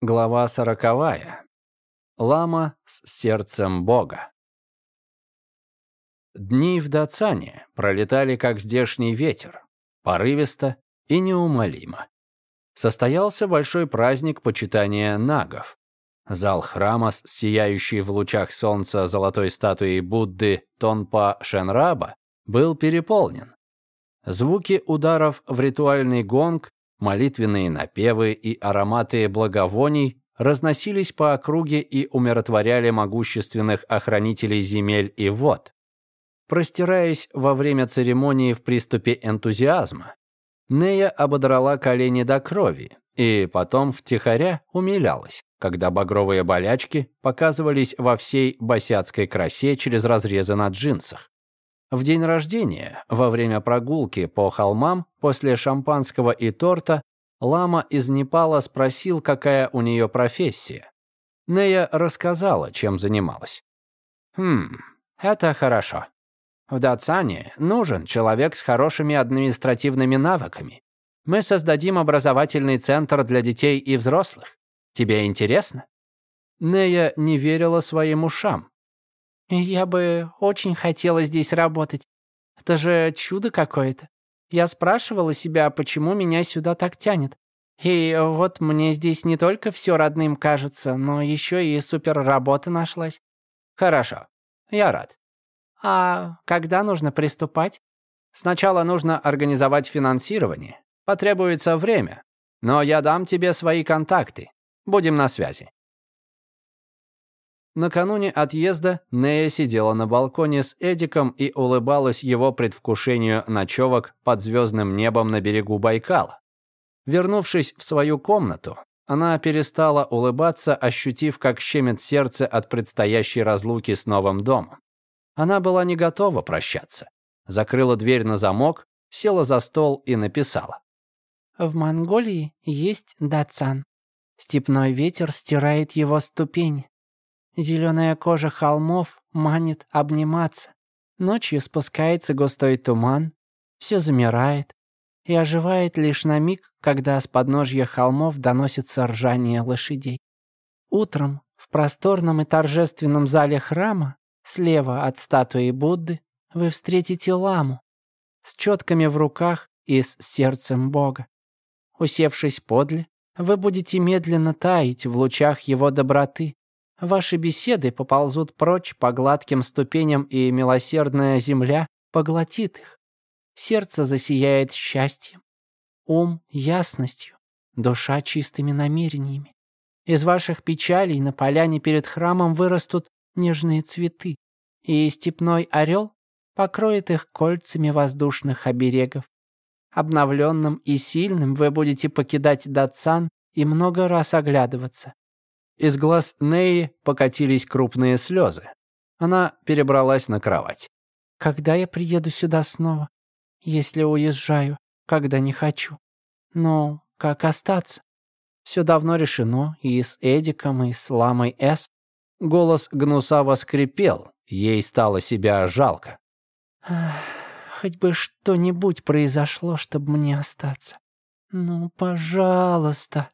Глава сороковая. Лама с сердцем Бога. Дни в Дацане пролетали как здешний ветер, порывисто и неумолимо. Состоялся большой праздник почитания нагов. Зал храма, сияющий в лучах солнца золотой статуей Будды Тонпа Шенраба, был переполнен. Звуки ударов в ритуальный гонг Молитвенные напевы и ароматы благовоний разносились по округе и умиротворяли могущественных охранителей земель и вод. Простираясь во время церемонии в приступе энтузиазма, Нея ободрала колени до крови и потом втихаря умилялась, когда багровые болячки показывались во всей босяцкой красе через разрезы на джинсах. В день рождения, во время прогулки по холмам, после шампанского и торта, лама из Непала спросил, какая у нее профессия. Нея рассказала, чем занималась. «Хм, это хорошо. В Датсане нужен человек с хорошими административными навыками. Мы создадим образовательный центр для детей и взрослых. Тебе интересно?» Нея не верила своим ушам. «Я бы очень хотела здесь работать. Это же чудо какое-то. Я спрашивала себя, почему меня сюда так тянет. И вот мне здесь не только все родным кажется, но еще и суперработа нашлась. Хорошо, я рад. А когда нужно приступать? Сначала нужно организовать финансирование. Потребуется время. Но я дам тебе свои контакты. Будем на связи. Накануне отъезда Нея сидела на балконе с Эдиком и улыбалась его предвкушению ночевок под звездным небом на берегу Байкала. Вернувшись в свою комнату, она перестала улыбаться, ощутив, как щемит сердце от предстоящей разлуки с новым домом. Она была не готова прощаться. Закрыла дверь на замок, села за стол и написала. «В Монголии есть дацан. Степной ветер стирает его ступени. Зеленая кожа холмов манит обниматься. Ночью спускается густой туман, все замирает и оживает лишь на миг, когда с подножья холмов доносится ржание лошадей. Утром в просторном и торжественном зале храма, слева от статуи Будды, вы встретите ламу с четками в руках и с сердцем Бога. Усевшись подле, вы будете медленно таять в лучах его доброты, Ваши беседы поползут прочь по гладким ступеням, и милосердная земля поглотит их. Сердце засияет счастьем, ум — ясностью, душа — чистыми намерениями. Из ваших печалей на поляне перед храмом вырастут нежные цветы, и степной орел покроет их кольцами воздушных оберегов. Обновленным и сильным вы будете покидать Датсан и много раз оглядываться. Из глаз Неи покатились крупные слезы. Она перебралась на кровать. «Когда я приеду сюда снова? Если уезжаю, когда не хочу. Но как остаться? Все давно решено и с Эдиком, и с Ламой С. Голос Гнусава скрипел, ей стало себя жалко. «Хоть бы что-нибудь произошло, чтобы мне остаться. Ну, пожалуйста».